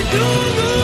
de tudo.